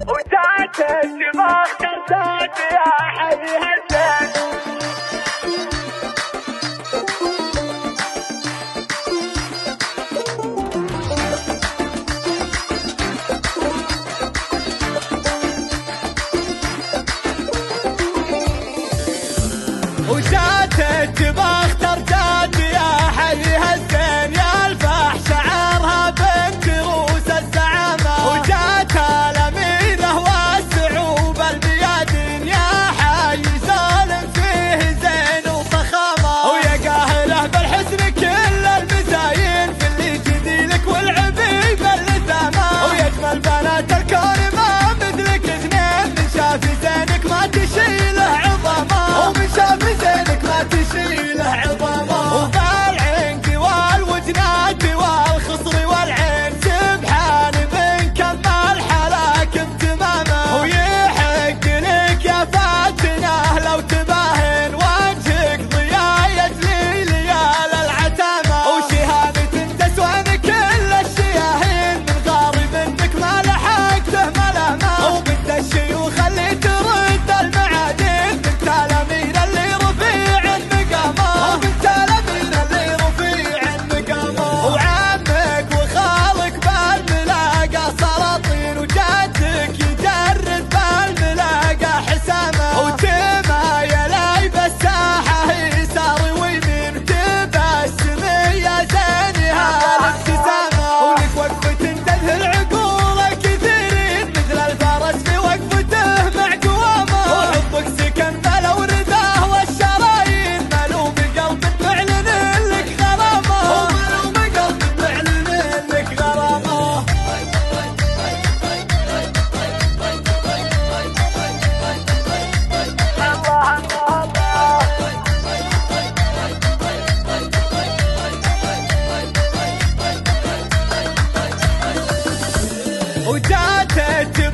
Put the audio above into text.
وتعت الشباك تنساك يا حبيبي هزاك وتعت الشباك del campo وجاتت